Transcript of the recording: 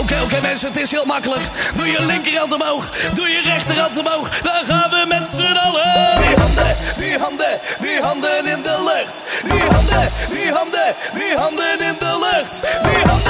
Oké, oké mensen, het is heel makkelijk. Doe je linkerhand omhoog, doe je rechterhand omhoog. Dan gaan we met z'n allen. Die handen, die handen, die handen in de lucht. Die handen, die handen, die handen in de lucht. Die handen,